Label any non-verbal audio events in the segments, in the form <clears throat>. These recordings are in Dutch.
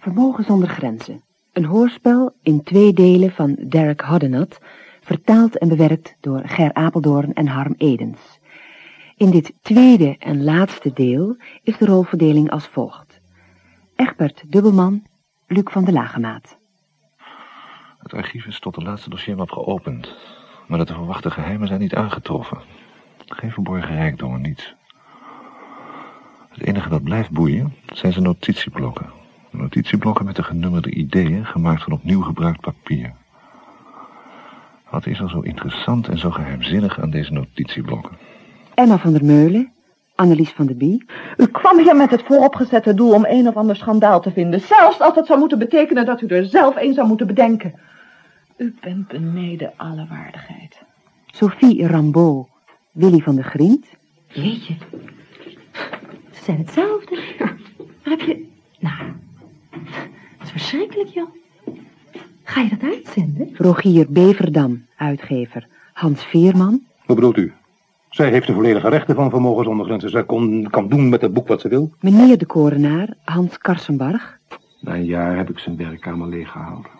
Vermogen zonder grenzen. Een hoorspel in twee delen van Derek Hoddenot, vertaald en bewerkt door Ger Apeldoorn en Harm Edens. In dit tweede en laatste deel is de rolverdeling als volgt. Egbert Dubbelman, Luc van de Lagemaat. Het archief is tot de laatste dossiermap geopend, maar de te verwachte geheimen zijn niet aangetroffen. Geen verborgen rijkdommen, niets. Het enige dat blijft boeien zijn zijn notitieblokken. Notitieblokken met de genummerde ideeën, gemaakt van opnieuw gebruikt papier. Wat is er zo interessant en zo geheimzinnig aan deze notitieblokken? Emma van der Meulen, Annelies van der Bie. U kwam hier met het vooropgezette doel om een of ander schandaal te vinden. Zelfs als het zou moeten betekenen dat u er zelf een zou moeten bedenken. U bent beneden alle waardigheid. Sophie Rambeau, Willy van der Griend. Jeetje. Ze zijn hetzelfde. Maar heb je... Nou, dat is verschrikkelijk, joh. Ga je dat uitzenden? Rogier Beverdam, uitgever. Hans Veerman. Wat bedoelt u? Zij heeft de volledige rechten van vermogen zonder grenzen. Zij kon, kan doen met het boek wat ze wil. Meneer de Korenaar, Hans Karsenbarg. Na een jaar heb ik zijn werkkamer leeggehouden.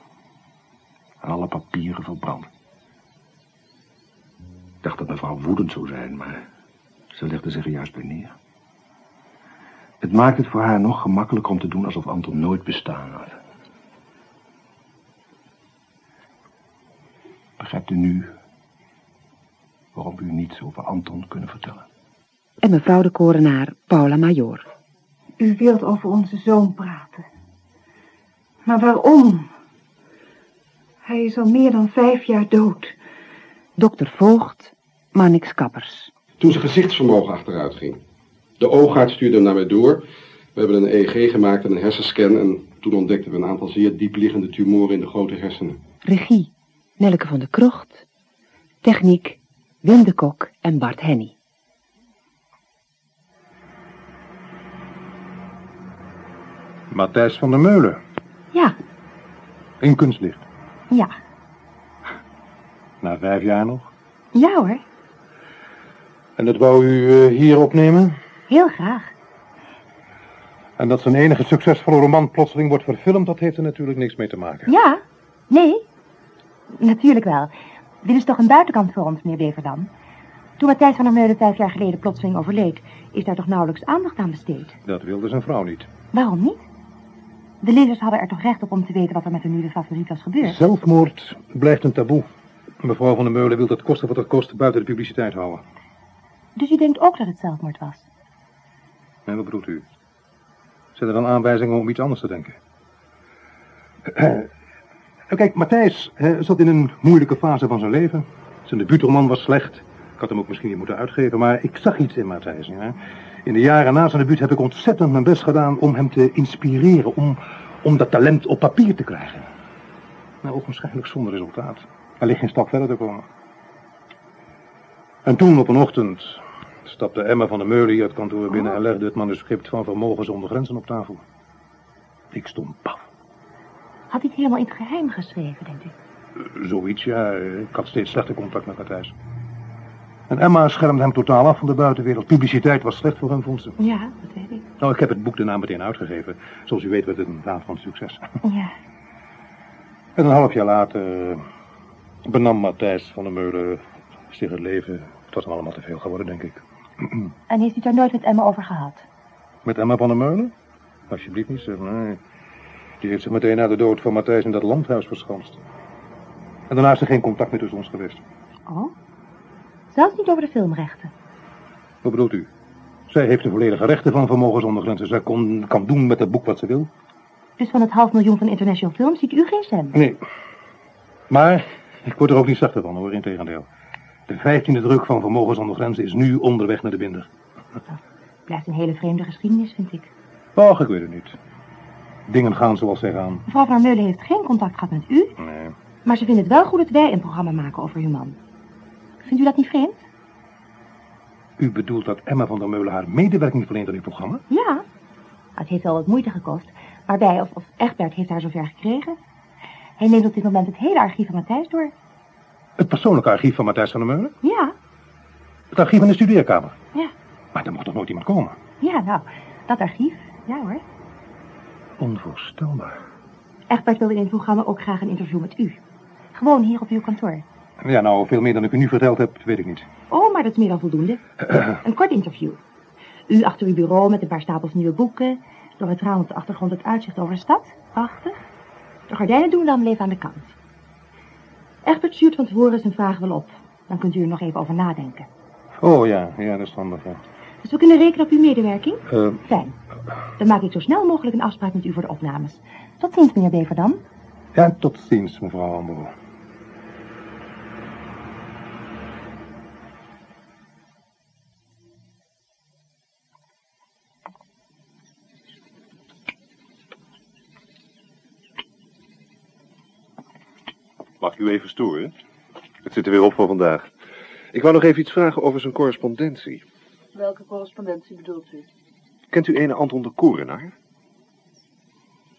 En alle papieren verbrand. Ik dacht dat mevrouw woedend zou zijn, maar ze legde zich er juist bij neer. Het maakt het voor haar nog gemakkelijker om te doen alsof Anton nooit bestaan had. Begrijpt u nu waarom u niets over Anton kunnen vertellen? En mevrouw de Korenaar, Paula Major. U wilt over onze zoon praten. Maar waarom? Hij is al meer dan vijf jaar dood. Dokter Voogd, Manix Kappers. Toen zijn gezichtsvermogen achteruit ging. De oogarts stuurde hem naar mij door. We hebben een EEG gemaakt en een hersenscan... en toen ontdekten we een aantal zeer diepliggende tumoren in de grote hersenen. Regie, Nelke van der Krocht. Techniek, Wim de Kok en Bart Henny. Matthijs van der Meulen. Ja, In kunstlicht. ja. Na vijf jaar nog. Ja hoor, En dat wou u eh, hier opnemen? Heel graag. En dat zijn enige succesvolle roman plotseling wordt verfilmd, dat heeft er natuurlijk niks mee te maken. Ja? Nee? Natuurlijk wel. Dit is toch een buitenkant voor ons, meneer Beverdam? Toen Matthijs van der Meulen vijf jaar geleden plotseling overleed... is daar toch nauwelijks aandacht aan besteed? Dat wilde zijn vrouw niet. Waarom niet? De lezers hadden er toch recht op om te weten wat er met hun nieuwe favoriet was gebeurd? Zelfmoord blijft een taboe. Mevrouw van der Meulen wil dat kosten wat het kost buiten de publiciteit houden. Dus u denkt ook dat het zelfmoord was? En wat bedoelt u? Zijn er dan aanwijzingen om iets anders te denken? <clears throat> Kijk, Matthijs zat in een moeilijke fase van zijn leven. Zijn debuutroman was slecht. Ik had hem ook misschien niet moeten uitgeven, maar ik zag iets in Matthijs. In de jaren na zijn debuut heb ik ontzettend mijn best gedaan om hem te inspireren, om, om dat talent op papier te krijgen. Nou, ogenschijnlijk zonder resultaat. Er ligt geen stap verder te komen. En toen op een ochtend stapte Emma van der Meulen hier het kantoor binnen en legde het manuscript van Vermogen zonder grenzen op tafel. Ik stond paf. Had hij het helemaal in het geheim geschreven, denkt u? Zoiets, ja. Ik had steeds slechter contact met Matthijs. En Emma schermde hem totaal af van de buitenwereld. Publiciteit was slecht voor hem, vond ze. Ja, dat weet ik. Nou, ik heb het boek daarna meteen uitgegeven. Zoals u weet werd het een daad van succes. <laughs> Ja. En een half jaar later eh, benam Matthijs van der Meulen zich het leven. Het was hem allemaal te veel geworden, denk ik. En heeft u het daar nooit met Emma over gehad? Met Emma van der Meulen? Alsjeblieft niet, zeg. Nee. Die heeft zich meteen na de dood van Matthijs in dat landhuis verschanst. En daarna is er geen contact meer tussen ons geweest. Oh? Zelfs niet over de filmrechten? Wat bedoelt u? Zij heeft de volledige rechten van Vermogen zonder grenzen. Zij kon, kan doen met het boek wat ze wil. Dus van het half miljoen van International Film ziet u geen cent? Nee. Maar ik word er ook niet zachter van, hoor. Integendeel. De vijftiende druk van Vermogen zonder grenzen is nu onderweg naar de binder. Blijft een hele vreemde geschiedenis, vind ik. Och, ik weet het niet. Dingen gaan zoals zij gaan. Mevrouw van der Meulen heeft geen contact gehad met u, Nee. maar ze vindt het wel goed dat wij een programma maken over uw man. Vindt u dat niet vreemd? U bedoelt dat Emma van der Meulen haar medewerking verleent aan uw programma? Ja. Het heeft wel wat moeite gekost, maar wij, of, of Egbert, heeft haar zover gekregen. Hij neemt op dit moment het hele archief van Matthijs door. Het persoonlijke archief van Matthijs van der Meulen? Ja, Het archief in de studeerkamer? ja, Maar daar mag toch nooit iemand komen? ja, nou, dat archief, ja hoor. Onvoorstelbaar. Echtbert wilde in het programma ook graag een interview met u. Gewoon hier op uw kantoor. Ja, nou, veel meer dan ik u nu verteld heb, weet ik niet. Oh, maar dat is meer dan voldoende. <clears throat> Een kort interview. U achter uw bureau met een paar stapels nieuwe boeken. Door het raam op de achtergrond het uitzicht over de stad. Prachtig. De gordijnen doen dan even aan de kant. Egbert stuurt van tevoren zijn vragen wel op. Dan kunt u er nog even over nadenken. Oh ja, ja, dat is handig, ja. Dus we kunnen rekenen op uw medewerking? Eh, Fijn. Dan maak ik zo snel mogelijk een afspraak met u voor de opnames. Tot ziens, meneer Beverdam. ja, tot ziens, mevrouw Ambo. U even storen? Het zit er weer op voor vandaag. Ik wou nog even iets vragen over zijn correspondentie. Welke correspondentie bedoelt u? Kent u ene Anton de Korenaar?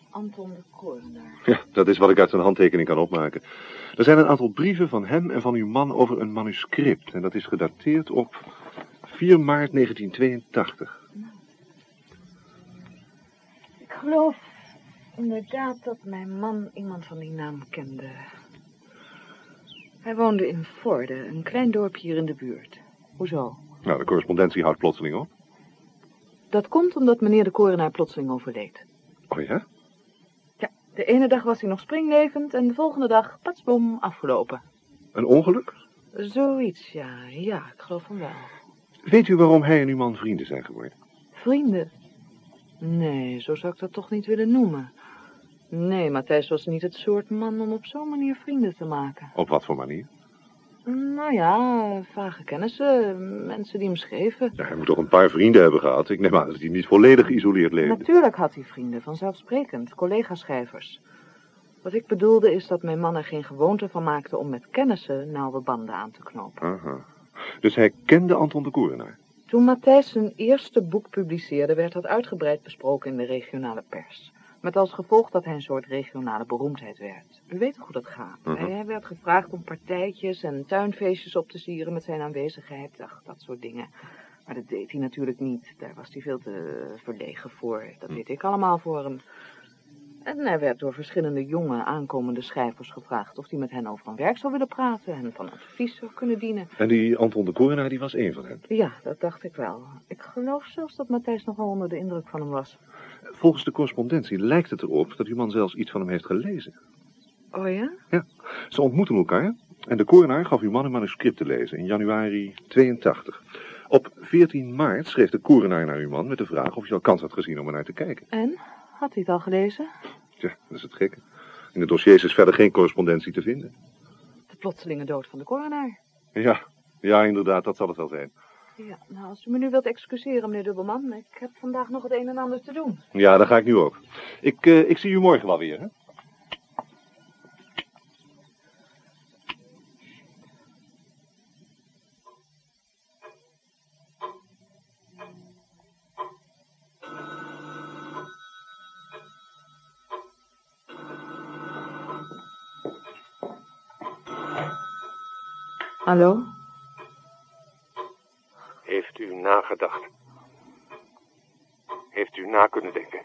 Anton de Koornaar. Ja, dat is wat ik uit zijn handtekening kan opmaken. Er zijn een aantal brieven van hem en van uw man over een manuscript. En dat is gedateerd op 4 maart 1982. Ik geloof inderdaad dat mijn man iemand van die naam kende. Hij woonde in Vorde, een klein dorpje hier in de buurt. Hoezo? Nou, de correspondentie houdt plotseling op. Dat komt omdat meneer de Korenaar plotseling overleed. Oh ja? Ja, de ene dag was hij nog springlevend en de volgende dag, patsboom, afgelopen. Een ongeluk? Zoiets, ja. Ja, ik geloof van wel. Weet u waarom hij en uw man vrienden zijn geworden? Vrienden? Nee, zo zou ik dat toch niet willen noemen. Nee, Matthijs was niet het soort man om op zo'n manier vrienden te maken. Op wat voor manier? Nou ja, vage kennissen, mensen die hem schreven. Ja, hij moet toch een paar vrienden hebben gehad. Ik neem aan dat hij niet volledig geïsoleerd leefde. Natuurlijk had hij vrienden, vanzelfsprekend, collega-schrijvers. Wat ik bedoelde is dat mijn man er geen gewoonte van maakte om met kennissen nauwe banden aan te knopen. Aha. Dus hij kende Anton de Korenaar. Toen Matthijs zijn eerste boek publiceerde, werd dat uitgebreid besproken in de regionale pers. Met als gevolg dat hij een soort regionale beroemdheid werd. U weet toch hoe dat gaat? Mhm. Hij werd gevraagd om partijtjes en tuinfeestjes op te sieren met zijn aanwezigheid. Ach, dat soort dingen. Maar dat deed hij natuurlijk niet. Daar was hij veel te verlegen voor. Dat deed ik allemaal voor hem. En hij werd door verschillende jonge aankomende schrijvers gevraagd of hij met hen over hun werk zou willen praten en van advies zou kunnen dienen. En die Anton de Korenaar, die was één van hen. Ja, dat dacht ik wel. Ik geloof zelfs dat Matthijs nogal onder de indruk van hem was. Volgens de correspondentie lijkt het erop dat uw man zelfs iets van hem heeft gelezen. Oh ja? Ze ontmoeten elkaar en de Korenaar gaf uw man een manuscript te lezen in januari 82. Op 14 maart schreef de Korenaar naar uw man met de vraag of hij al kans had gezien om er naar te kijken. En? Had hij het al gelezen? Tja, dat is het gekke. In de dossiers is verder geen correspondentie te vinden. De plotselinge dood van de coronaar. Ja, ja, inderdaad, dat zal het wel zijn. Ja, nou, als u me nu wilt excuseren, meneer Dubbelman. Ik heb vandaag nog het een en ander te doen. Ja, dat ga ik nu ook. Ik, eh, ik zie u morgen wel weer, hè? Hallo? Heeft u nagedacht? Heeft u na kunnen denken?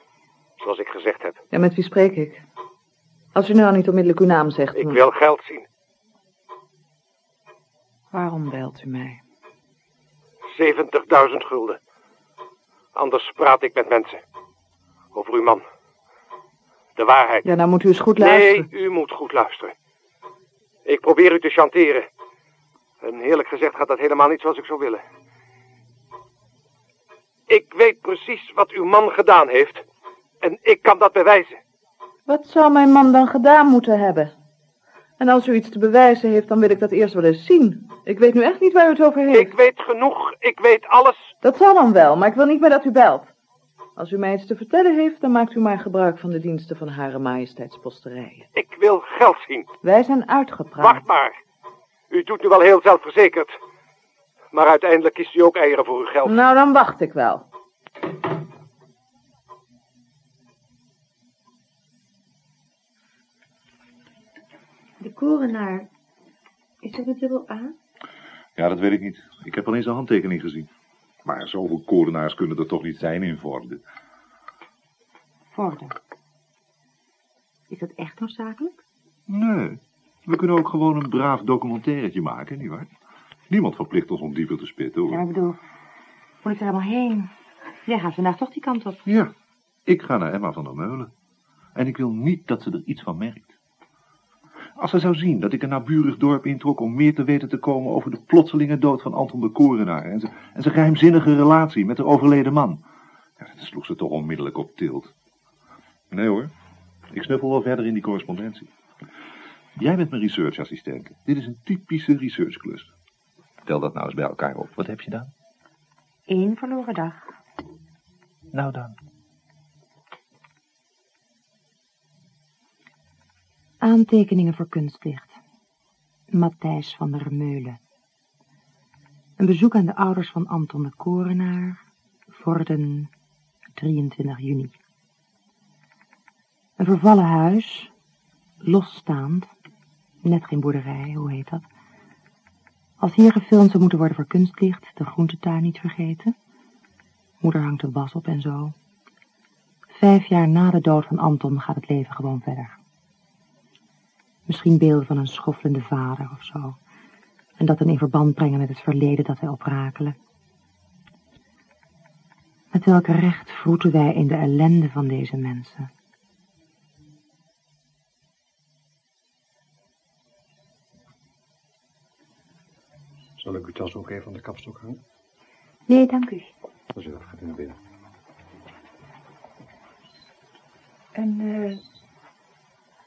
Zoals ik gezegd heb. Ja, met wie spreek ik? Als u nou niet onmiddellijk uw naam zegt... Ik dan- wil geld zien. Waarom belt u mij? 70.000 gulden. Anders praat ik met mensen. Over uw man. De waarheid. Ja, nou moet u eens goed luisteren. Nee, u moet goed luisteren. Ik probeer u te chanteren. En eerlijk gezegd gaat dat helemaal niet zoals ik zou willen. Ik weet precies wat uw man gedaan heeft. En ik kan dat bewijzen. Wat zou mijn man dan gedaan moeten hebben? En als u iets te bewijzen heeft, dan wil ik dat eerst wel eens zien. Ik weet nu echt niet waar u het over heeft. Ik weet genoeg. Ik weet alles. Dat zal dan wel, maar ik wil niet meer dat u belt. Als u mij iets te vertellen heeft, dan maakt u maar gebruik van de diensten van Hare Majesteitsposterijen. Ik wil geld zien. Wij zijn uitgepraat. Wacht maar. U doet nu wel heel zelfverzekerd. Maar uiteindelijk kiest u ook eieren voor uw geld. Nou, dan wacht ik wel. De korenaar. Is dat een dubbel A? Ja, dat weet ik niet. Ik heb alleen zijn handtekening gezien. Maar zoveel korenaars kunnen er toch niet zijn in Vorden. Vorden. Is dat echt noodzakelijk? Nee, we kunnen ook gewoon een braaf documentairetje maken, nietwaar? Niemand verplicht ons om dieven te spitten, hoor. Ja, ik bedoel, moet ik er helemaal heen? Jij gaat vandaag toch die kant op. Ja, ik ga naar Emma van der Meulen. En ik wil niet dat ze er iets van merkt. Als ze zou zien dat ik een naburig dorp introk om meer te weten te komen over de plotselinge dood van Anton de Korenaar en zijn, en zijn geheimzinnige relatie met de overleden man, ja, dan sloeg ze toch onmiddellijk op tilt. Nee hoor, ik snuffel wel verder in die correspondentie. Jij bent mijn researchassistent. Dit is een typische researchklus. Tel dat nou eens bij elkaar op. Wat heb je dan? Eén verloren dag. Nou dan. Aantekeningen voor kunstlicht. Matthijs van der Meulen. Een bezoek aan de ouders van Anton de Korenaar. Vorden, 23 juni. Een vervallen huis, losstaand, net geen boerderij, hoe heet dat? Als hier gefilmd zou moeten worden voor kunstlicht, de groentetuin niet vergeten. Moeder hangt de was op en zo. Vijf jaar na de dood van Anton gaat het leven gewoon verder. Misschien beelden van een schoffelende vader of zo. En dat dan in verband brengen met het verleden dat wij oprakelen. Met welk recht vroeten wij in de ellende van deze mensen? Zal ik uw tas ook even aan de kapstok hangen? Nee, dank u. Dan zit gaat u naar binnen. En eh,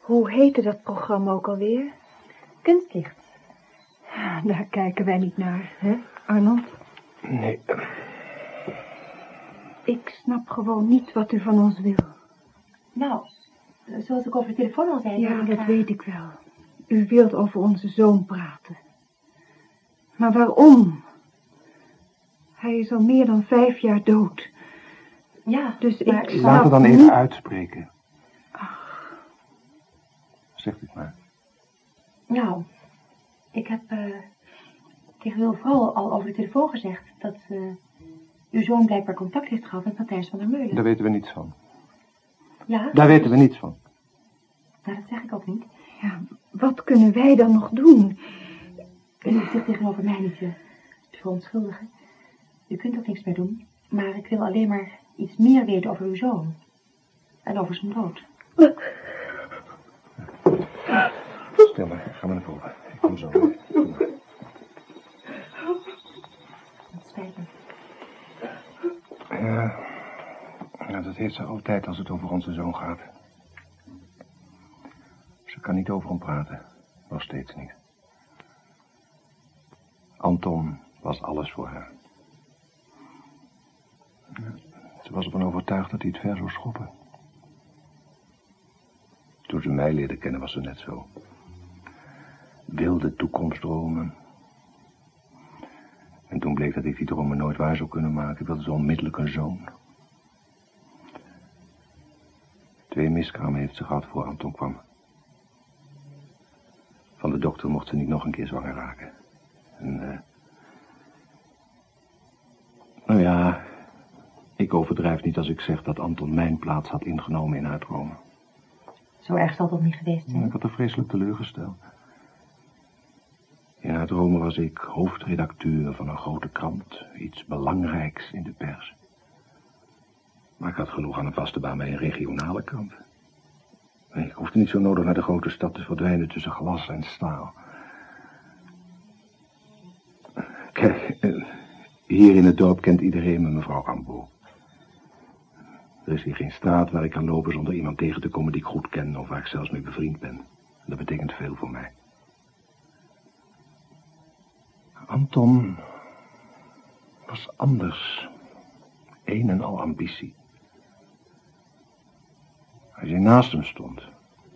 hoe heette dat programma ook alweer? Kunstlicht. Ah, Daar kijken wij niet naar, hè, Arnold? Nee. Ik snap gewoon niet wat u van ons wil. Nou, zoals ik over de telefoon al zei... Ja, dat graag- weet ik wel. U wilt over onze zoon praten. Maar waarom? Hij is al meer dan vijf jaar dood. Ja, Dus maar- ik snap Laat het dan niet... even uitspreken. Zegt het maar. Nou, ik heb eh, tegen uw vrouw al over de telefoon gezegd dat eh, uw zoon blijkbaar contact heeft gehad met Matthijs van der Meulen. Daar weten we niets van. Ja, Daar weten we niets van. nou, dat zeg ik ook niet. Ja, wat kunnen wij dan nog doen? U hoeft zich tegenover mij niet te verontschuldigen. U kunt ook niks meer doen. Maar ik wil alleen maar iets meer weten over uw zoon. En over zijn dood. Stil maar, ga maar naar voren. Ik kom zo. Maar. Het spijt me. Ja, ja, dat heeft ze altijd als het over onze zoon gaat. Ze kan niet over hem praten. Nog steeds niet. Anton was alles voor haar. Ze was ervan overtuigd dat hij het ver zou schoppen. Toen ze mij leerde kennen was ze net zo. Wilde toekomstdromen. En toen bleek dat ik die dromen nooit waar zou kunnen maken, wilde ze onmiddellijk een zoon. Twee miskramen heeft ze gehad voor Anton kwam. Van de dokter mocht ze niet nog een keer zwanger raken. En, eh, nou ja, ik overdrijf niet als ik zeg dat Anton mijn plaats had ingenomen in dromen. Zo erg zal dat niet geweest zijn. Ik had haar vreselijk teleurgesteld. In dromen was ik hoofdredacteur van een grote krant, iets belangrijks in de pers. Maar ik had genoeg aan een vaste baan bij een regionale krant. Ik hoefde niet zo nodig naar de grote stad te verdwijnen tussen glas en staal. Kijk, eh, hier in het dorp kent iedereen me mevrouw Rambo. Er is hier geen straat waar ik kan lopen zonder iemand tegen te komen die ik goed ken of waar ik zelfs mee bevriend ben. Dat betekent veel voor mij. Anton was anders. Een en al ambitie. Als je naast hem stond,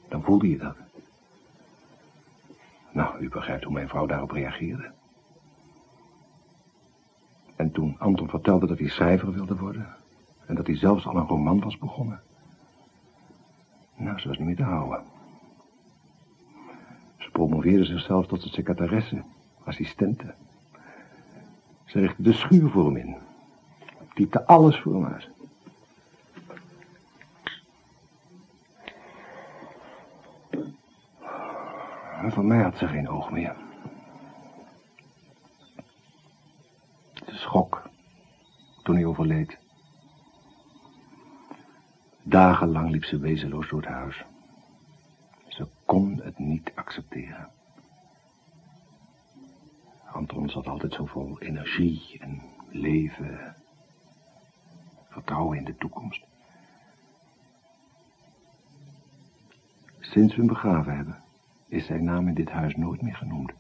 dan voelde je dat. Nou, u begrijpt hoe mijn vrouw daarop reageerde. En toen Anton vertelde dat hij schrijver wilde worden... en dat hij zelfs al een roman was begonnen... nou, ze was niet meer te houden. Ze promoveerde zichzelf tot de secretaresse, assistente. Ze richtte de schuur voor hem in. Typte alles voor hem uit. En mij had ze geen oog meer. De schok toen hij overleed. Dagenlang liep ze wezenloos door het huis. Ze kon het niet accepteren. Anton zat altijd zo vol energie en leven. Vertrouwen in de toekomst. Sinds we hem begraven hebben, is zijn naam in dit huis nooit meer genoemd.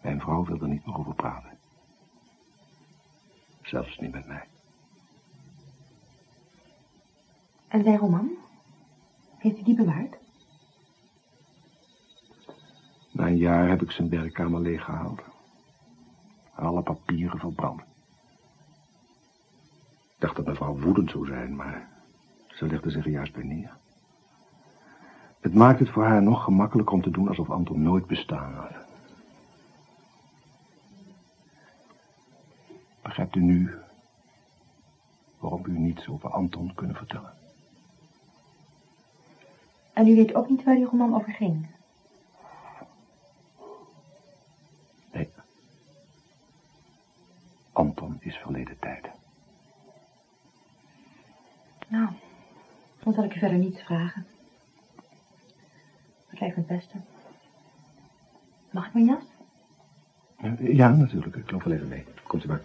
Mijn vrouw wil er niet meer over praten. Zelfs niet met mij. En zijn roman? Heeft u die bewaard? Na een jaar heb ik zijn werkkamer leeggehaald. Alle papieren verbrand. Ik dacht dat mevrouw woedend zou zijn, maar ze legde zich er juist bij neer. Het maakt het voor haar nog gemakkelijker om te doen alsof Anton nooit bestaan had. Begrijpt u nu waarom u niets over Anton kunnen vertellen? En u weet ook niet waar die roman over ging? Nee. Anton is verleden tijd. Nou, dan zal ik u verder niets vragen. Dat lijkt me het beste. Mag ik mijn jas? Ja, natuurlijk. Ik loop wel even mee. Komt u maar.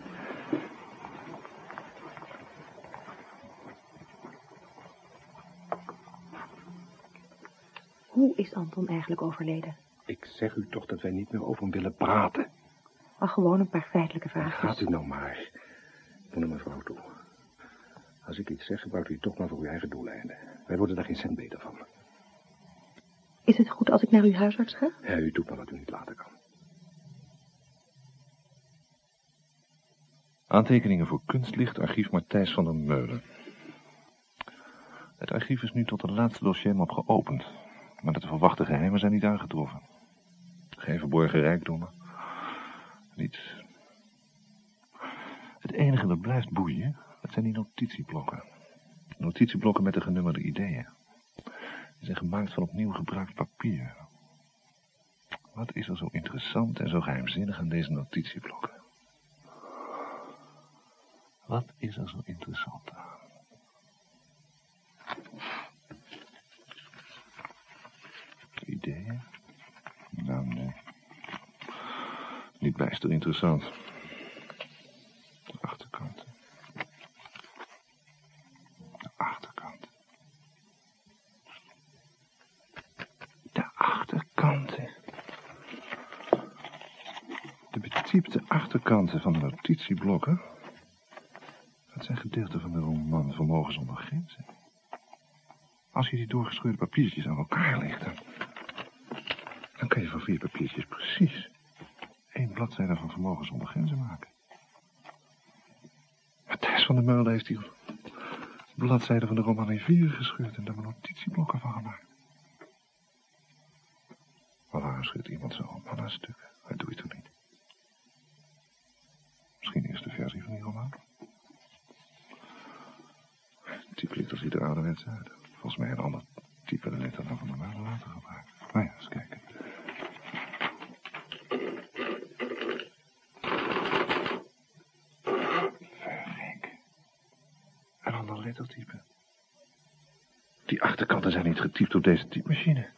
Hoe is Anton eigenlijk overleden? Ik zeg u toch dat wij niet meer over hem willen praten. Maar gewoon een paar feitelijke vragen. Gaat u nou maar. Ik moet naar mevrouw toe. Als ik iets zeg, gebruikt u het toch maar voor uw eigen doeleinden. Wij worden daar geen cent beter van. Is het goed als ik naar uw huisarts ga? Ja, u doet maar wat u niet laten kan. Aantekeningen voor Kunstlicht, archief Matthijs van der Meulen. Het archief is nu tot het laatste dossiermap geopend, maar de te verwachte geheimen zijn niet aangetroffen. Geen verborgen rijkdommen. Niets. Het enige dat blijft boeien, dat zijn die notitieblokken. Notitieblokken met de genummerde ideeën. Die zijn gemaakt van opnieuw gebruikt papier. Wat is er zo interessant en zo geheimzinnig aan deze notitieblokken? Wat is er zo interessant aan? Nou, nee. Niet bijster interessant. De achterkant. De achterkant. De achterkanten. De betypte achterkanten van de notitieblokken. Dat zijn gedeelten van de roman Vermogen zonder grenzen. Als je die doorgescheurde papiertjes aan elkaar legt, kan je van vier papiertjes precies één bladzijde van Vermogen zonder grenzen maken. Matthijs van der Meulen heeft die bladzijde van de roman in vier gescheurd en daar notitieblokken van gemaakt. Waarom scheurt iemand zo'n roman aan stukken? Dat doe je toch niet? Misschien de eerste versie van die roman? Het type ligt er ziet er ouderwets uit. Volgens mij een ander type de letter dan van de Meulen later gebruikt. Nou ja, eens kijken. Verrek. Een ander lettertype. Die achterkanten zijn niet getypt op deze typemachine.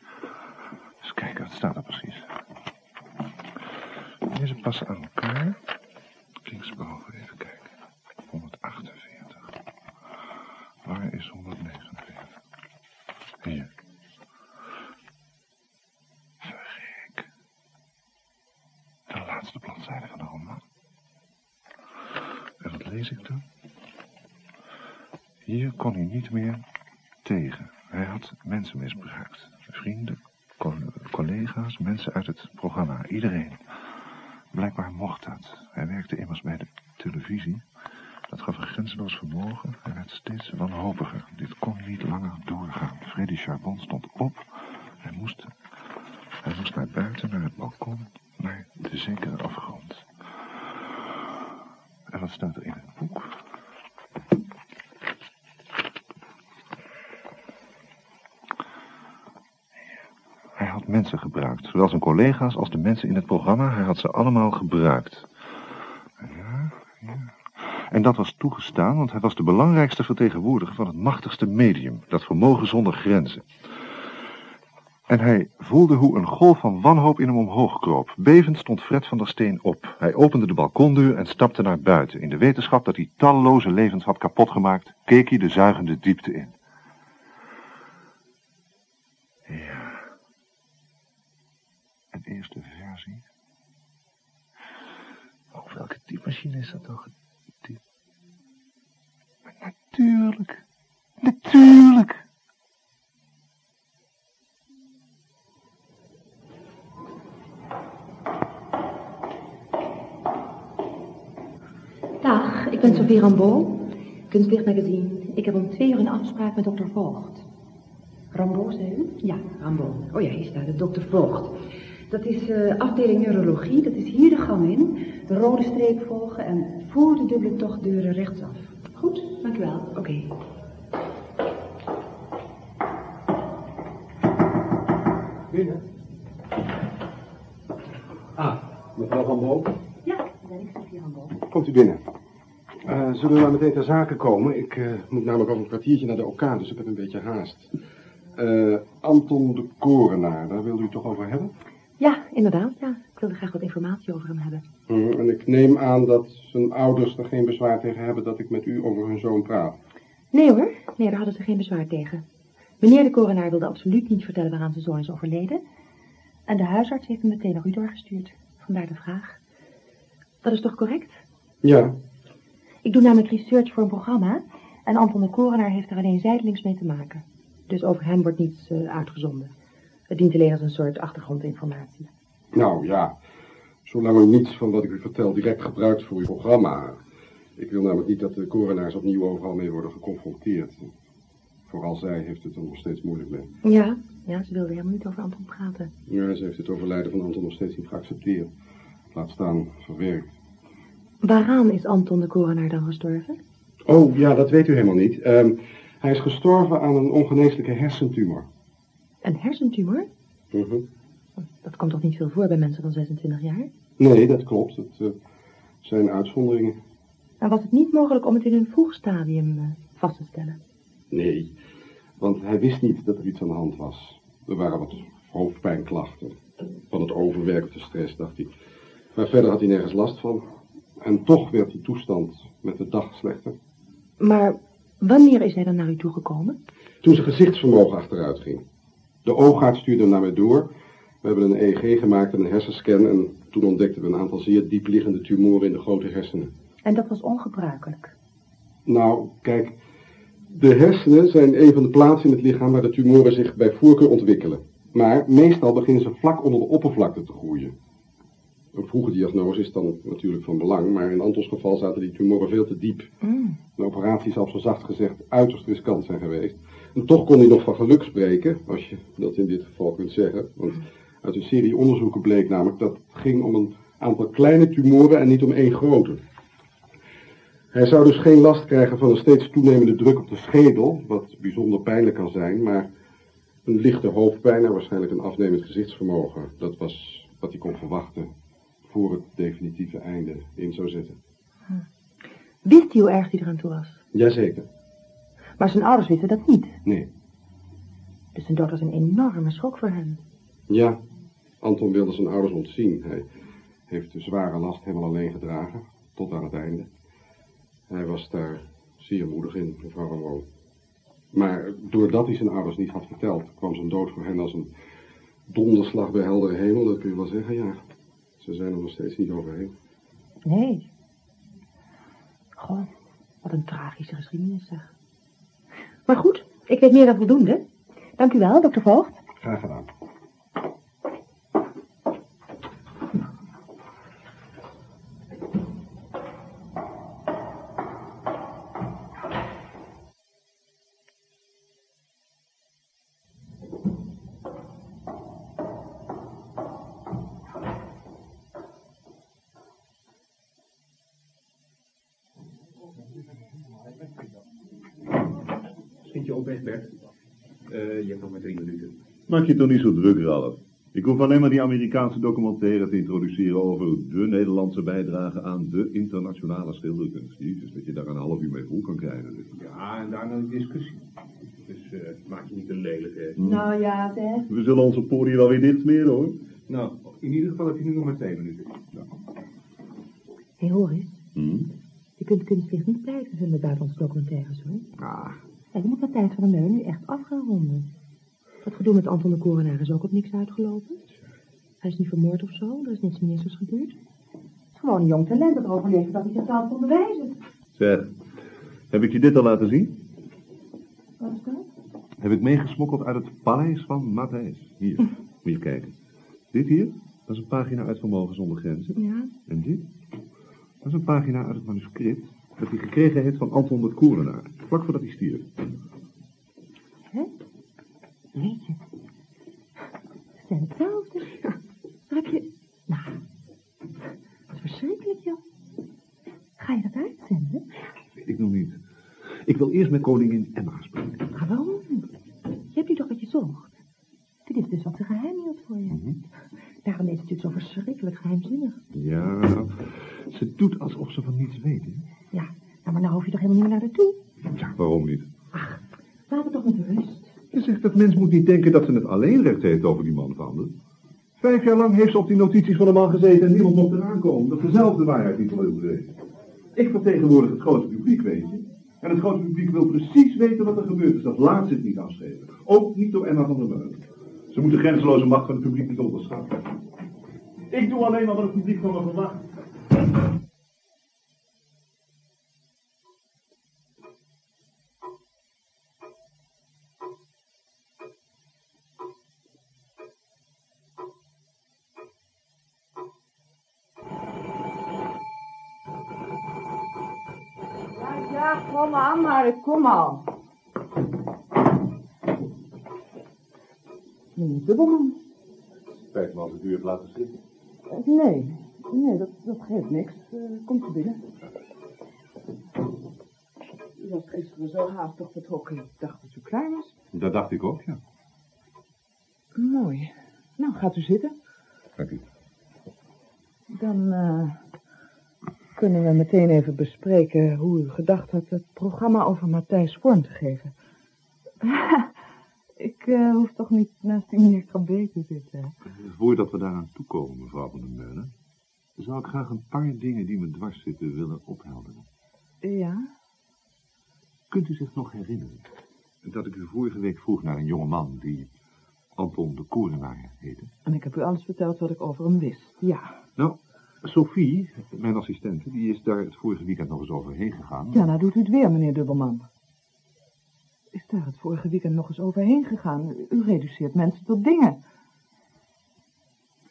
Eens kijken, wat staat er precies? Deze passen aan elkaar. Linksboven, even kijken. 148. Waar is 149? Hier. Verrek. De laatste bladzijde van de roman. En wat lees ik dan? Hier kon hij niet meer tegen. Had mensen misbruikt. Vrienden, co- collega's, mensen uit het programma. Iedereen. Blijkbaar mocht dat. Hij werkte immers bij de televisie. Dat gaf een grenzeloos vermogen. Hij werd steeds wanhopiger. Dit kon niet langer doorgaan. Freddy Charbon stond op. Hij moest, hij moest naar buiten, naar het balkon, naar de zekere afgrond. En wat staat er in het boek? Mensen gebruikt, zowel zijn collega's als de mensen in het programma. Hij had ze allemaal gebruikt. Ja, ja. En dat was toegestaan, want hij was de belangrijkste vertegenwoordiger van het machtigste medium, dat vermogen zonder grenzen. En hij voelde hoe een golf van wanhoop in hem omhoog kroop. Bevend stond Fred van der Steen op. Hij opende de balkondeur en stapte naar buiten. In de wetenschap dat hij talloze levens had kapotgemaakt, keek hij de zuigende diepte in. Ja. Een eerste versie. Oh, welke typemachine is dat toch? Typ... Natuurlijk. Natuurlijk. Kunstlicht Magazine. Ik heb om twee uur een afspraak met dokter Voogd. Rambo, zei u? Ja, Rambaud. Oh ja, hier staat het, dokter Voogd. Dat is eh, afdeling neurologie, dat is hier de gang in. De rode streep volgen en voor de dubbele tochtdeuren rechtsaf. Goed, dank u wel. Oké. Binnen. Ah, mevrouw Van Boom. Ja, ben ik Sophie Rambaud. Komt u binnen. Eh, zullen we maar meteen ter zake komen? Ik eh, moet namelijk over een kwartiertje naar de OK, dus ik heb een beetje haast. Eh, Anton de Korenaar, daar wilde u toch over hebben? Ja, inderdaad, ja. Ik wilde graag wat informatie over hem hebben. En ik neem aan dat zijn ouders er geen bezwaar tegen hebben dat ik met u over hun zoon praat. Nee hoor, nee, daar hadden ze geen bezwaar tegen. Meneer de coronaar wilde absoluut niet vertellen waaraan zijn zoon is overleden. En de huisarts heeft hem meteen naar u doorgestuurd. Vandaar de vraag. Dat is toch correct? Ja, Ik doe namelijk research voor een programma. En Anton de Korenaar heeft er alleen zijdelings mee te maken. Dus over hem wordt niets eh, uitgezonden. Het dient alleen als een soort achtergrondinformatie. nou ja. Zolang u niets van wat ik u vertel direct gebruikt voor uw programma. Ik wil namelijk niet dat de coronaars opnieuw overal mee worden geconfronteerd. Vooral zij heeft het er nog steeds moeilijk mee. Ja, ja, ze wilde helemaal niet over Anton praten. Ja, ze heeft het overlijden van Anton nog steeds niet geaccepteerd. Laat staan, verwerkt. Waaraan is Anton de Korenaar dan gestorven? Oh, ja, dat weet u helemaal niet. Ehm, hij is gestorven aan een ongeneeslijke hersentumor. Een hersentumor? Mhm. Dat komt toch niet veel voor bij mensen van 26 jaar? Nee, dat klopt. Het eh, zijn uitzonderingen. En was het niet mogelijk om het in een vroeg stadium eh, vast te stellen? Nee, want hij wist niet dat er iets aan de hand was. Er waren wat hoofdpijnklachten. Van het overwerken te stress, dacht hij. Maar verder had hij nergens last van. En toch werd die toestand met de dag slechter. Maar wanneer is hij dan naar u toegekomen? Toen zijn gezichtsvermogen achteruit ging. De oogarts stuurde hem naar mij door. We hebben een EEG gemaakt en een hersenscan. En toen ontdekten we een aantal zeer diepliggende tumoren in de grote hersenen. En dat was ongebruikelijk. Nou, kijk, de hersenen zijn een van de plaatsen in het lichaam waar de tumoren zich bij voorkeur ontwikkelen. Maar meestal beginnen ze vlak onder de oppervlakte te groeien. Een vroege diagnose is dan natuurlijk van belang, maar in Antons geval zaten die tumoren veel te diep. Mm. Een operatie zal zo zacht gezegd uiterst riskant zijn geweest. En toch kon hij nog van geluk spreken, als je dat in dit geval kunt zeggen. Want uit een serie onderzoeken bleek namelijk dat het ging om een aantal kleine tumoren en niet om één grote. Hij zou dus geen last krijgen van een steeds toenemende druk op de schedel, wat bijzonder pijnlijk kan zijn, maar een lichte hoofdpijn en waarschijnlijk een afnemend gezichtsvermogen. Dat was wat hij kon verwachten voor het definitieve einde in zou zitten. Wist hij hoe erg hij eraan toe was? Jazeker. Maar zijn ouders wisten dat niet. Nee. Dus zijn dood was een enorme schok voor hem. Ja, Anton wilde zijn ouders ontzien. Hij heeft de zware last helemaal alleen gedragen, tot aan het einde. Hij was daar zeer moedig in, mevrouw Van Roon. Maar doordat hij zijn ouders niet had verteld, kwam zijn dood voor hen als een donderslag bij heldere hemel. Dat kun je wel zeggen, ja. Ze zijn er nog steeds niet overheen. Nee. Goh, wat een tragische geschiedenis zeg. Maar goed, ik weet meer dan voldoende. Dank u wel, dokter Voogd. Graag gedaan. Weg, Bert? Eh, je hebt nog maar drie minuten. Maak je toch niet zo druk, Ralf. Ik hoef alleen maar die Amerikaanse documentaire te introduceren over de Nederlandse bijdrage aan de internationale schilderkunst. Jezus, dat je daar een half uur mee vol kan krijgen. Ja, en daarna een discussie. Dus eh, maak je niet een lelijke. Nou ja, zeg. We zullen onze pori wel weer dicht smeren, hoor. Nou, in ieder geval heb je nu nog maar twee minuten. Hé, hey, hoor eens. Hm? Je kunt kunstlicht niet blijven vinden met buitenlandse documentaires, hoor. Ah, Je moet dat tijd van de Meul nu echt af gaan ronden. Dat gedoe met Anton de Korenaar is ook op niks uitgelopen. Hij is niet vermoord of zo, er is niks ministers gebeurd. Het is gewoon een jong talent dat overleeft dat hij zichzelf kon bewijzen. zeg. Heb ik je dit al laten zien? Wat is dat? Heb ik meegesmokkeld uit het paleis van Matthijs. Hier, <laughs> moet je kijken. Dit hier, dat is een pagina uit Vermogen zonder grenzen. Ja. En dit, dat is een pagina uit het manuscript dat hij gekregen heeft van Anton de Korenaar. Vlak voordat hij stierf. Hè? Weet je? Ze zijn hetzelfde. Ja. Heb je... Nou, wat verschrikkelijk, joh. Ga je dat uitzenden? Weet ik nog niet. Ik wil eerst met koningin Emma spreken. Maar waarom? Je hebt hier toch wat je zocht? Dit is dus wat ze geheim hield voor je. Mhm. Daarom is het natuurlijk zo verschrikkelijk geheimzinnig. Ja, ze doet alsof ze van niets weet. hè? Ja, maar nou hoef je toch helemaal niet meer naar toe? Ja, waarom niet? Laat het toch met rust. Je zegt dat mens moet niet denken dat ze het alleen recht heeft over die man van de. Vijf jaar lang heeft ze op die notities van de man gezeten en niemand mocht eraan komen. Dat ze zelf de waarheid niet wil weten. Ik vertegenwoordig het grote publiek, weet je. En het grote publiek wil precies weten wat er gebeurd is. Dat laat ze het niet afschrijven. Ook niet door Emma van der Meulen. Ze moeten de grenzeloze macht van het publiek niet onderschatten. Ik doe alleen maar wat het publiek van me verwacht. Kom aan maar, kom al. Meneer Dubbelman? Spijt me als ik u heb laten zitten. Nee, nee, dat, dat geeft niks. Eh, komt u binnen. U was gisteren zo haastig vertrokken. Ik dacht dat u klaar was. Dat dacht ik ook, ja. Mooi. Nou, gaat u zitten. Dank u. Dan eh, kunnen we meteen even bespreken hoe u gedacht had het programma over Matthijs vorm te geven. <laughs> Ik eh, hoef toch niet naast die meneer Krabbe te zitten. Voordat we daaraan toekomen, mevrouw van der Meulen, zou ik graag een paar dingen die me dwars zitten willen ophelderen. Ja? Kunt u zich nog herinneren dat ik u vorige week vroeg naar een jonge man die Anton de Korenaar heette? En ik heb u alles verteld wat ik over hem wist. Ja. Nou, Sophie, mijn assistente, die is daar het vorige weekend nog eens overheen gegaan. Ja, nou doet u het weer, meneer Dubbelman. Is daar het vorige weekend nog eens overheen gegaan? U, reduceert mensen tot dingen.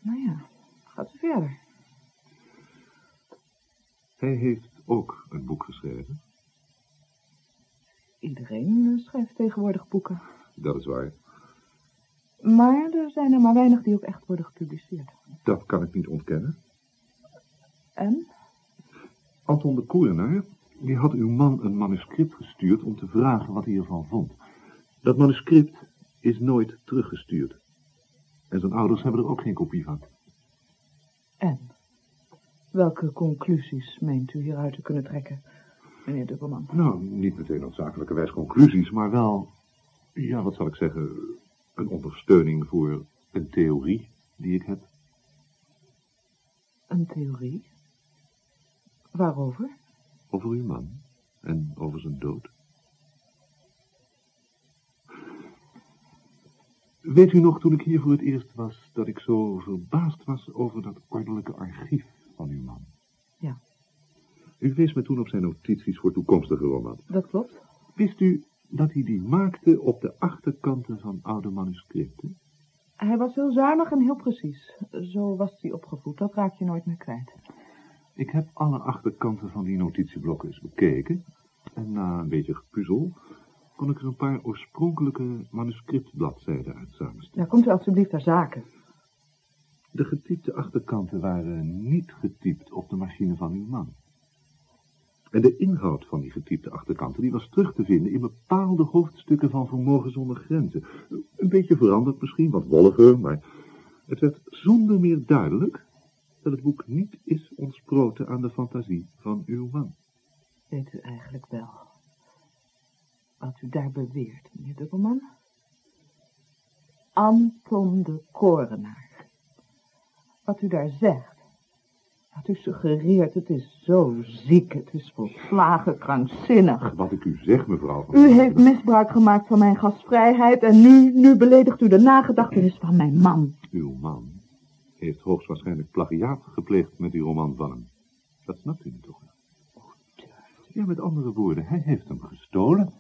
Nou ja, gaat u verder. Hij heeft ook een boek geschreven. Iedereen eh, schrijft tegenwoordig boeken. Dat is waar. Maar er zijn er maar weinig die ook echt worden gepubliceerd. Dat kan ik niet ontkennen. En? Anton de Korenaar, die had uw man een manuscript gestuurd om te vragen wat hij ervan vond. Dat manuscript is nooit teruggestuurd. En zijn ouders hebben er ook geen kopie van. En? Welke conclusies meent u hieruit te kunnen trekken, meneer Dubbelman? Nou, niet meteen noodzakelijkerwijs conclusies, maar wel, ja, wat zal ik zeggen, een ondersteuning voor een theorie die ik heb. Een theorie? Waarover? Over uw man en over zijn dood. Weet u nog, toen ik hier voor het eerst was, dat ik zo verbaasd was over dat ordelijke archief van uw man? Ja. U wees me toen op zijn notities voor toekomstige romans. Dat klopt. Wist u dat hij die maakte op de achterkanten van oude manuscripten? Hij was heel zuinig en heel precies. Zo was hij opgevoed. Dat raak je nooit meer kwijt. Ik heb alle achterkanten van die notitieblokken eens bekeken. En na een beetje gepuzzel kon ik er een paar oorspronkelijke manuscriptbladzijden uit samenstellen. Ja, komt u alstublieft ter zake. De getypte achterkanten waren niet getypt op de machine van uw man. En de inhoud van die getypte achterkanten die was terug te vinden in bepaalde hoofdstukken van Vermogen zonder grenzen. Een beetje veranderd misschien, wat wolliger, maar het werd zonder meer duidelijk dat het boek niet is ontsproten aan de fantasie van uw man. Weet u eigenlijk wel wat u daar beweert, meneer Dubbelman? Anton de Korenaar. Wat u daar zegt, wat u suggereert, het is zo ziek, het is volslagen krankzinnig. Wat ik u zeg, mevrouw. U heeft misbruik gemaakt van mijn gastvrijheid en nu, nu beledigt u de nagedachtenis van mijn man. Uw man heeft hoogstwaarschijnlijk plagiaat gepleegd met die roman van hem. Dat snapt u nu toch wel? Ja, met andere woorden, hij heeft hem gestolen.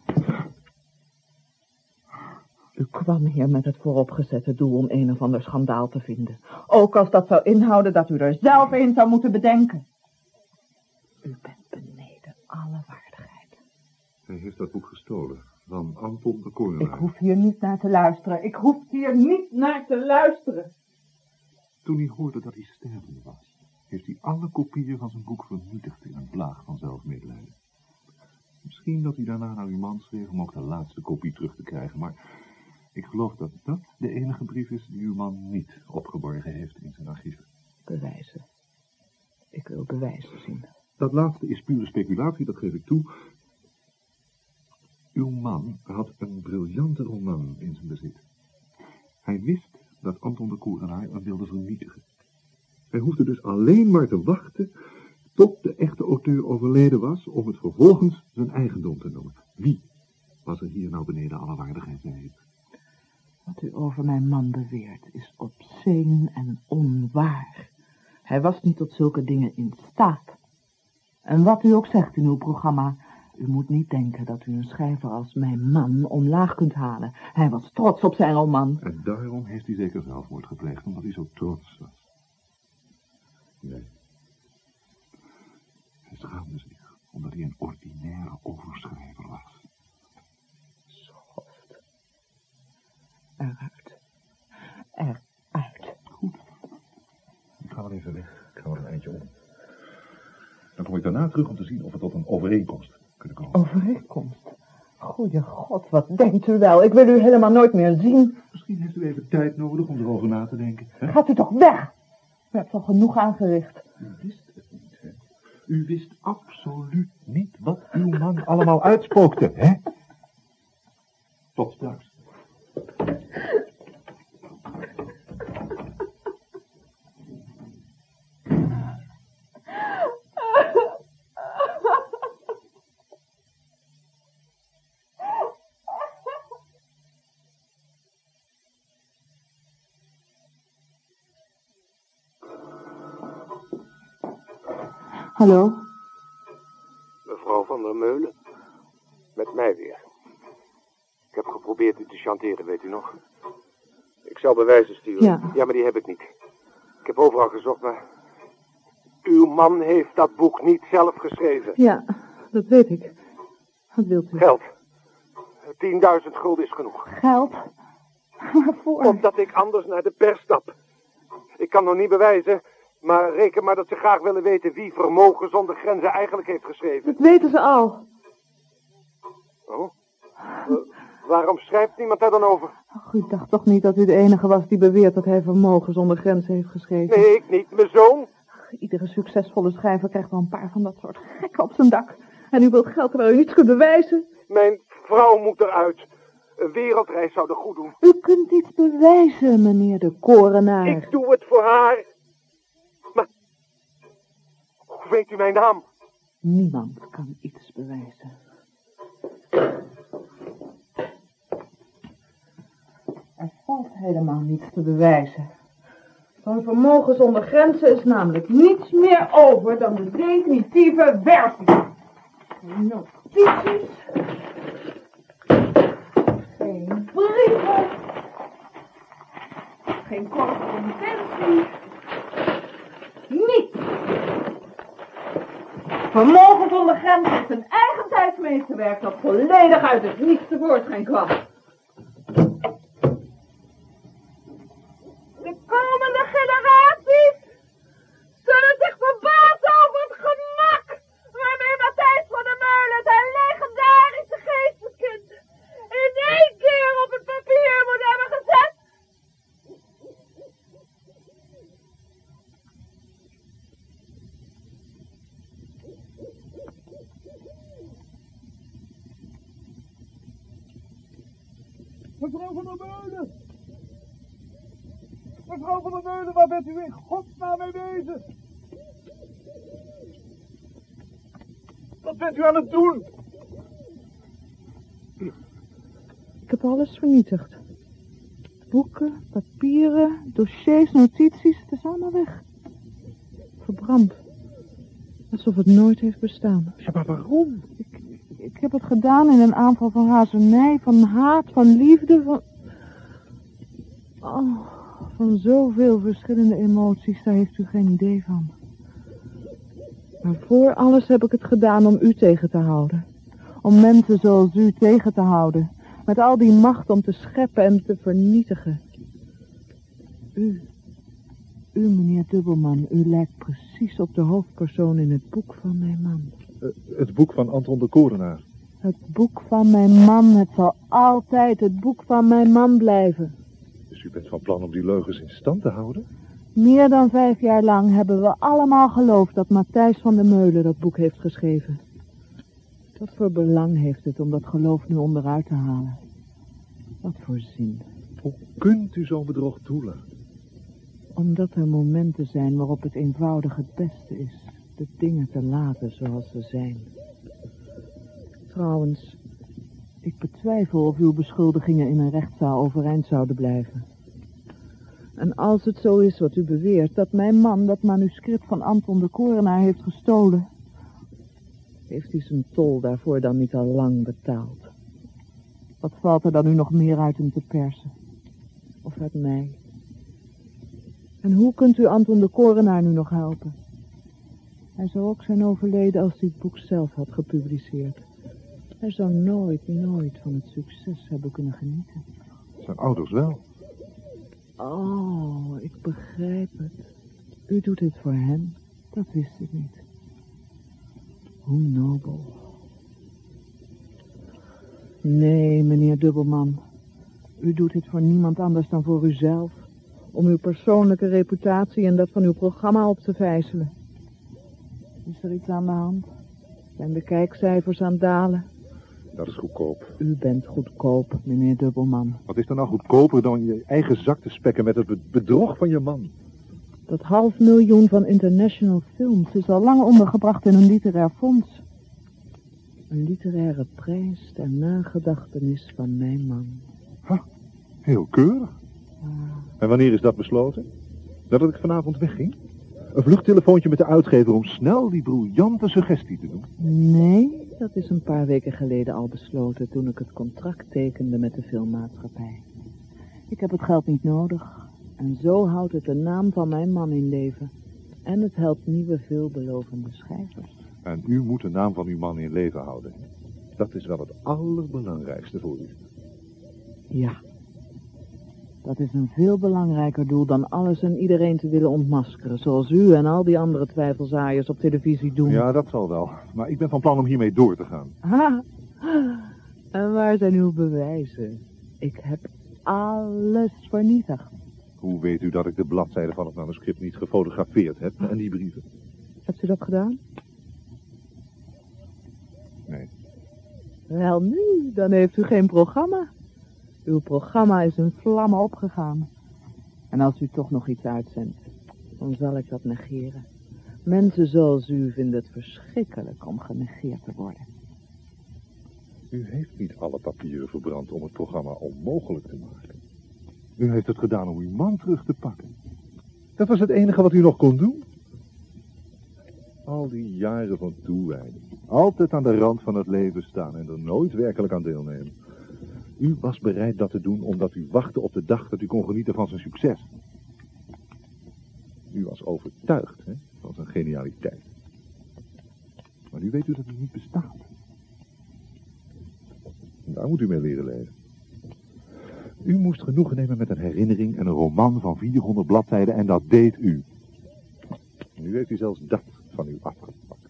U kwam hier met het vooropgezette doel om een of ander schandaal te vinden. Ook als dat zou inhouden dat u er zelf een zou moeten bedenken. U bent beneden alle waardigheid. Hij heeft dat boek gestolen van Anton de Korenaar. Ik hoef hier niet naar te luisteren. Ik hoef hier niet naar te luisteren. Toen hij hoorde dat hij stervende was, heeft hij alle kopieën van zijn boek vernietigd in een vlaag van zelfmedelijden. Misschien dat hij daarna naar uw man schreef om ook de laatste kopie terug te krijgen, maar ik geloof dat dat de enige brief is die uw man niet opgeborgen heeft in zijn archieven. Bewijzen. Ik wil bewijzen zien. Dat laatste is pure speculatie, dat geef ik toe. Uw man had een briljante roman in zijn bezit. Hij wist dat Anton de Korenaar hem wilde vernietigen. Hij hoefde dus alleen maar te wachten tot de echte auteur overleden was om het vervolgens zijn eigendom te noemen. Wie was er hier nou beneden alle waardigheid bij? Wat u over mijn man beweert is obscene en onwaar. Hij was niet tot zulke dingen in staat. En wat u ook zegt in uw programma, u moet niet denken dat u een schrijver als mijn man omlaag kunt halen. Hij was trots op zijn roman. En daarom heeft hij zeker zelfmoord gepleegd, omdat hij zo trots was. Nee. Hij schaamde zich, omdat hij een ordinaire overschrijver was. Schoft. Eruit. Eruit. Goed. Ik ga wel even weg. Ik ga wel een eindje om. Dan kom ik daarna terug om te zien of we tot een overeenkomst kunnen komen. Overeenkomst? Goeie god, wat denkt u wel? Ik wil u helemaal nooit meer zien. Misschien heeft u even tijd nodig om erover na te denken. Hè? Gaat u toch weg? U hebt al genoeg aangericht. U wist het niet, hè? U wist absoluut niet wat uw man allemaal uitspookte, hè? Tot straks. Hallo? Mevrouw van der Meulen. Met mij weer. Ik heb geprobeerd u te chanteren, weet u nog? Ik zou bewijzen sturen. Ja. maar die heb ik niet. Ik heb overal gezocht, maar... Uw man heeft dat boek niet zelf geschreven. Ja, dat weet ik. Wat wilt u? Geld. 10.000 gulden is genoeg. Geld? <laughs> Waarvoor? Omdat ik anders naar de pers stap. Ik kan nog niet bewijzen, maar reken maar dat ze graag willen weten wie Vermogen zonder grenzen eigenlijk heeft geschreven. Dat weten ze al. Oh? Eh, waarom schrijft niemand daar dan over? Ach, u dacht toch niet dat u de enige was die beweert dat hij Vermogen zonder grenzen heeft geschreven? Nee, ik niet. Mijn zoon. Iedere succesvolle schrijver krijgt wel een paar van dat soort gekken op zijn dak. En u wilt geld terwijl u niets kunt bewijzen? Mijn vrouw moet eruit. Een wereldreis zou er goed doen. U kunt iets bewijzen, meneer de korenaar. Ik doe het voor haar. Weet u mijn naam? Niemand kan iets bewijzen. Er valt helemaal niets te bewijzen. Van vermogen zonder grenzen is namelijk niets meer over dan de definitieve versie. Notities. Geen brieven. Geen correspondentie. Niets. Vermogen zonder grenzen is een eigen tijdsmeesterwerk dat volledig uit het niets tevoorschijn kwam. Mevrouw van der Meulen, waar bent u in godsnaam mee bezig? Wat bent u aan het doen? Ik heb alles vernietigd. Boeken, papieren, dossiers, notities, het is allemaal weg. Verbrand. Alsof het nooit heeft bestaan. Ja, maar waarom? Ik, ik heb het gedaan in een aanval van razernij, van haat, van liefde, van... Oh, van zoveel verschillende emoties, daar heeft u geen idee van. Maar voor alles heb ik het gedaan om u tegen te houden. Om mensen zoals u tegen te houden. Met al die macht om te scheppen en te vernietigen. U, u meneer Dubbelman, u lijkt precies op de hoofdpersoon in het boek van mijn man. Uh, het boek van Anton de Korenaar. Het boek van mijn man, het zal altijd het boek van mijn man blijven. Dus u bent van plan om die leugens in stand te houden? Meer dan vijf jaar lang hebben we allemaal geloofd dat Matthijs van der Meulen dat boek heeft geschreven. Wat voor belang heeft het om dat geloof nu onderuit te halen? Wat voor zin? Hoe kunt u zo'n bedrog toelaten? Omdat er momenten zijn waarop het eenvoudig het beste is de dingen te laten zoals ze zijn. Trouwens, ik betwijfel of uw beschuldigingen in een rechtszaal overeind zouden blijven. En als het zo is wat u beweert, dat mijn man dat manuscript van Anton de Korenaar heeft gestolen, heeft hij zijn tol daarvoor dan niet al lang betaald? Wat valt er dan nu nog meer uit hem te persen? Of uit mij? En hoe kunt u Anton de Korenaar nu nog helpen? Hij zou ook zijn overleden als hij het boek zelf had gepubliceerd. Hij zou nooit, nooit van het succes hebben kunnen genieten. Zijn ouders wel. Oh, ik begrijp het. U doet het voor hen. Dat wist ik niet. Hoe nobel. Nee, meneer Dubbelman. U doet dit voor niemand anders dan voor uzelf. Om uw persoonlijke reputatie en dat van uw programma op te vijzelen. Is er iets aan de hand? Zijn de kijkcijfers aan het dalen? Dat is goedkoop. U bent goedkoop, meneer Dubbelman. Wat is er nou goedkoper dan je eigen zak te spekken met het bedrog van je man? Dat half miljoen van International Films is al lang ondergebracht in een literair fonds. Een literaire prijs ter nagedachtenis van mijn man. Ha, heel keurig. En wanneer is dat besloten? Nadat ik vanavond wegging? Een vluchttelefoontje met de uitgever om snel die briljante suggestie te doen? Nee, dat is een paar weken geleden al besloten toen ik het contract tekende met de filmmaatschappij. Ik heb het geld niet nodig. En zo houdt het de naam van mijn man in leven. En het helpt nieuwe veelbelovende schrijvers. En u moet de naam van uw man in leven houden. Dat is wel het allerbelangrijkste voor u. Ja. Dat is een veel belangrijker doel dan alles en iedereen te willen ontmaskeren, zoals u en al die andere twijfelzaaiers op televisie doen. Ja, dat zal wel. Maar ik ben van plan om hiermee door te gaan. Ha! <laughs> En waar zijn uw bewijzen? Ik heb alles vernietigd. Hoe weet u dat ik de bladzijden van het manuscript niet gefotografeerd heb en die brieven? Hebt u dat gedaan? Nee. Wel nu, dan heeft u geen programma. Uw programma is in vlammen opgegaan. En als u toch nog iets uitzendt, dan zal ik dat negeren. Mensen zoals u vinden het verschrikkelijk om genegeerd te worden. U heeft niet alle papieren verbrand om het programma onmogelijk te maken. U heeft het gedaan om uw man terug te pakken. Dat was het enige wat u nog kon doen. Al die jaren van toewijding. Altijd aan de rand van het leven staan en er nooit werkelijk aan deelnemen. U was bereid dat te doen omdat u wachtte op de dag dat u kon genieten van zijn succes. U was overtuigd hè, van zijn genialiteit. Maar nu weet u dat het niet bestaat. Daar moet u mee leren leven. U moest genoegen nemen met een herinnering en een roman van 400 bladzijden en dat deed u. Nu heeft u zelfs dat van u afgepakt.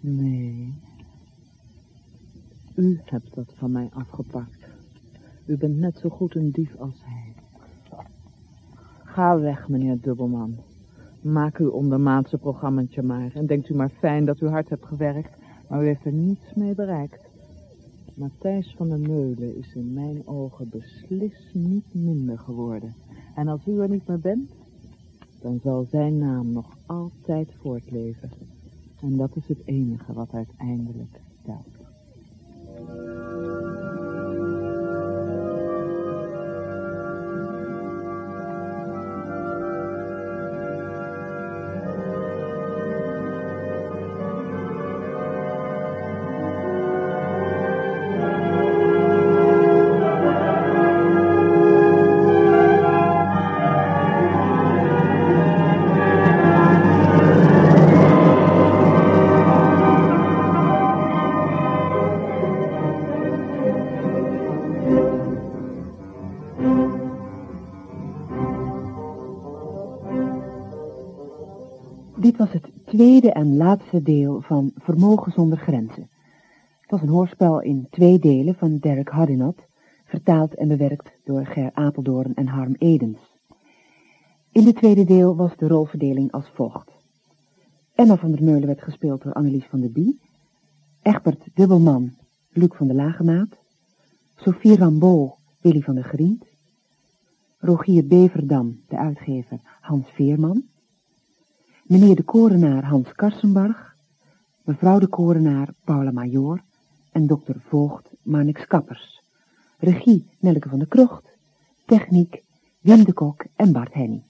Nee. U hebt dat van mij afgepakt. U bent net zo goed een dief als hij. Ga weg, meneer Dubbelman. Maak uw ondermaatse programmaatje maar. En denkt u maar fijn dat u hard hebt gewerkt, maar u heeft er niets mee bereikt. Matthijs van der Meulen is in mijn ogen beslist niet minder geworden. En als u er niet meer bent, dan zal zijn naam nog altijd voortleven. En dat is het enige wat uiteindelijk telt. Thank you. Tweede en laatste deel van Vermogen zonder grenzen. Het was een hoorspel in twee delen van Derek Hardinot, vertaald en bewerkt door Ger Apeldoorn en Harm Edens. In het tweede deel was de rolverdeling als volgt. Emma van der Meulen werd gespeeld door Annelies van der Bie, Egbert Dubbelman, Luc van der Lagemaat, Sophie Rambeau, Willy van der Griend, Rogier Beverdam, de uitgever, Hans Veerman, meneer de korenaar Hans Karsenbarg, mevrouw de korenaar Paula Major en dokter Voogd Marnix Kappers. Regie Nelke van der Krocht, techniek Wim de Kok en Bart Henny.